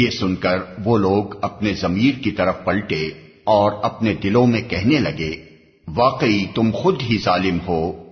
یہ سن کر وہ لوگ اپنے ضمیر کی طرف پلٹے اور اپنے دلوں میں کہنے لگے، واقعی تم خود ہی ظالم ہو۔